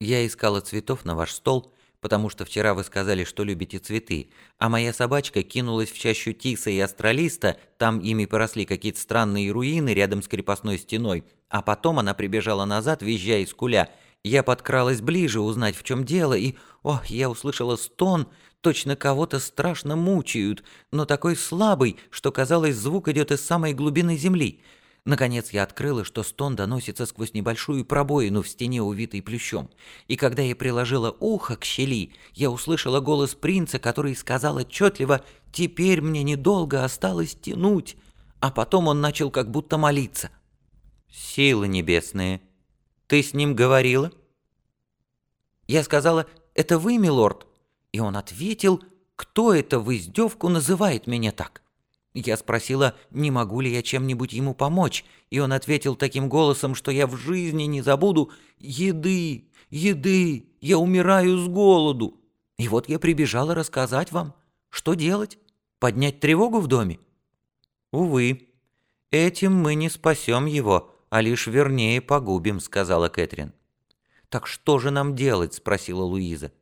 Я искала цветов на ваш стол, потому что вчера вы сказали, что любите цветы, а моя собачка кинулась в чащу тиса и астролиста, там ими поросли какие-то странные руины рядом с крепостной стеной, а потом она прибежала назад, визжая из куля. Я подкралась ближе узнать, в чем дело, и, ох, я услышала стон, точно кого-то страшно мучают, но такой слабый, что, казалось, звук идет из самой глубины земли. Наконец я открыла, что стон доносится сквозь небольшую пробоину в стене, увитой плющом. И когда я приложила ухо к щели, я услышала голос принца, который сказал отчетливо «Теперь мне недолго осталось тянуть». А потом он начал как будто молиться. «Силы небесные, ты с ним говорила?» Я сказала «Это вы, милорд?» И он ответил «Кто это в издевку называет меня так?» Я спросила, не могу ли я чем-нибудь ему помочь, и он ответил таким голосом, что я в жизни не забуду «Еды! Еды! Я умираю с голоду!» И вот я прибежала рассказать вам, что делать? Поднять тревогу в доме? Увы, этим мы не спасем его, а лишь вернее погубим, сказала Кэтрин. Так что же нам делать? спросила Луиза.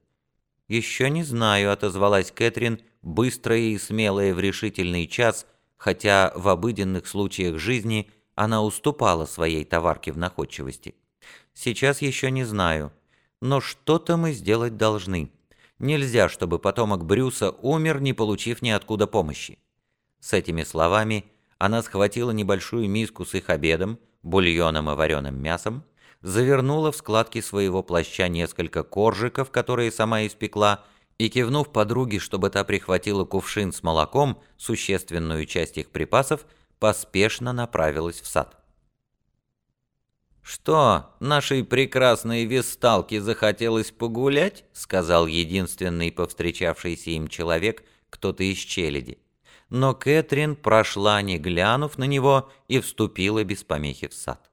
Еще не знаю, отозвалась Кэтрин, быстрая и смелая в решительный час, хотя в обыденных случаях жизни она уступала своей товарке в находчивости. Сейчас еще не знаю, но что-то мы сделать должны. Нельзя, чтобы потомок Брюса умер, не получив ниоткуда помощи. С этими словами она схватила небольшую миску с их обедом, бульоном и вареным мясом, завернула в складки своего плаща несколько коржиков, которые сама испекла, и, кивнув подруге, чтобы та прихватила кувшин с молоком, существенную часть их припасов, поспешно направилась в сад. «Что, нашей прекрасной весталке захотелось погулять?» — сказал единственный повстречавшийся им человек, кто-то из челяди. Но Кэтрин прошла, не глянув на него, и вступила без помехи в сад.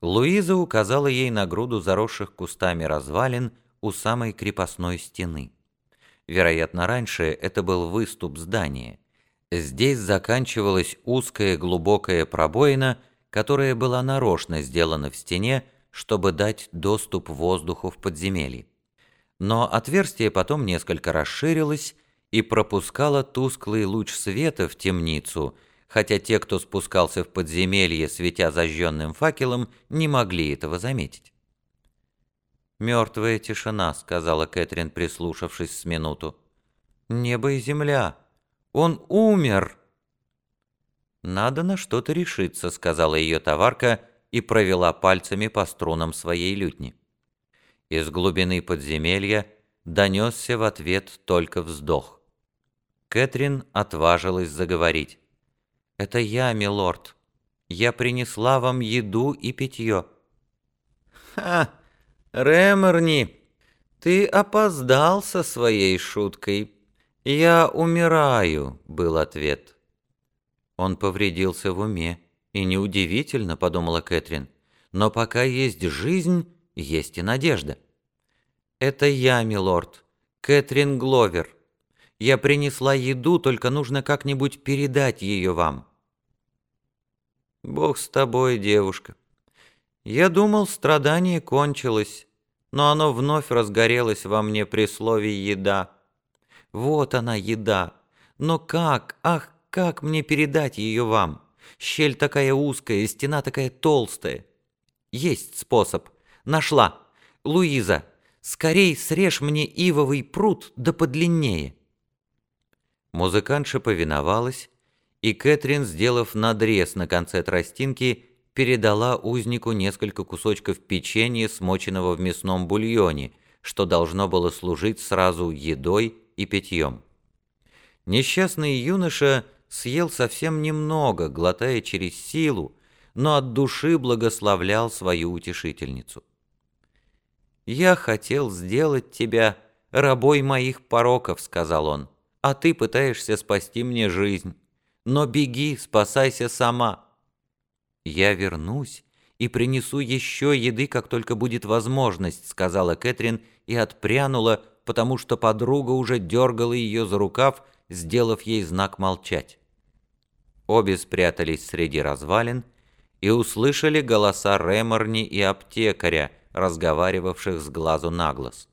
Луиза указала ей на груду заросших кустами развалин у самой крепостной стены. Вероятно, раньше это был выступ здания. Здесь заканчивалась узкая глубокая пробоина, которая была нарочно сделана в стене, чтобы дать доступ воздуху в подземелье. Но отверстие потом несколько расширилось и пропускало тусклый луч света в темницу, хотя те, кто спускался в подземелье, светя зажженным факелом, не могли этого заметить. «Мертвая тишина», — сказала Кэтрин, прислушавшись с минуту. «Небо и земля. Он умер!» «Надо на что-то решиться», — сказала ее товарка и провела пальцами по струнам своей лютни. Из глубины подземелья донесся в ответ только вздох. Кэтрин отважилась заговорить. «Это я, милорд. Я принесла вам еду и питье». «Ха!» «Реморни, ты опоздал со своей шуткой. Я умираю», — был ответ. Он повредился в уме, и неудивительно, — подумала Кэтрин, — но пока есть жизнь, есть и надежда. «Это я, милорд, Кэтрин Гловер. Я принесла еду, только нужно как-нибудь передать ее вам». «Бог с тобой, девушка. Я думал, страдание кончилось, но оно вновь разгорелось во мне при слове «еда». Вот она, еда. Но как, ах, как мне передать ее вам? Щель такая узкая, стена такая толстая. Есть способ. Нашла. Луиза, скорей срежь мне ивовый пруд да подлиннее. Музыкантша повиновалась, и Кэтрин, сделав надрез на конце тростинки, передала узнику несколько кусочков печенья, смоченного в мясном бульоне, что должно было служить сразу едой и питьем. Несчастный юноша съел совсем немного, глотая через силу, но от души благословлял свою утешительницу. «Я хотел сделать тебя рабой моих пороков», — сказал он, — «а ты пытаешься спасти мне жизнь. Но беги, спасайся сама». «Я вернусь и принесу еще еды, как только будет возможность», сказала Кэтрин и отпрянула, потому что подруга уже дергала ее за рукав, сделав ей знак молчать. Обе спрятались среди развалин и услышали голоса Реморни и аптекаря, разговаривавших с глазу на глаз.